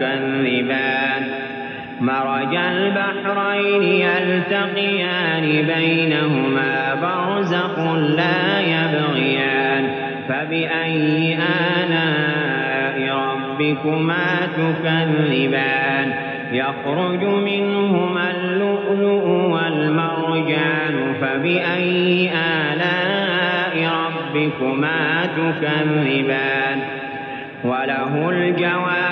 تكذبان مرج البحرين يلتقيان بينهما برزق لا يبغيان. فبأي آلاء ربكما تكذبان؟ يخرج منهما اللؤلؤ والمرجان. فبأي آلاء ربكما تكذبان؟ وله الجوار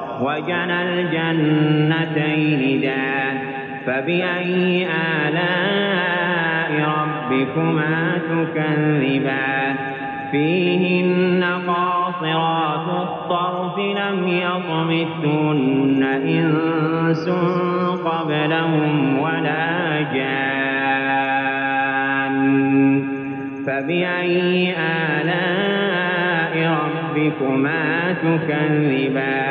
وجنى الجنتين دان فبأي آلاء ربكما تكذبان فيهن قاصرات الطرف لم يطمثهن إنس قبلهم ولا جان. فبأي آلاء ربكما تكذبان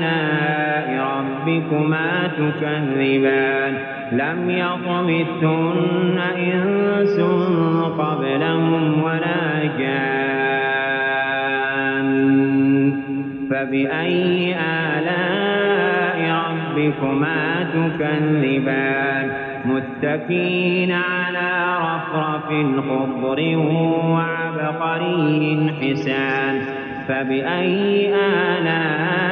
ربكما تكذبان. لم يطمثهن إنس قبلهم ولا جان. فبأي آلاء ربكما تكذبان؟ متكين على رفرف خضر وعبقري حسان. فبأي آلاء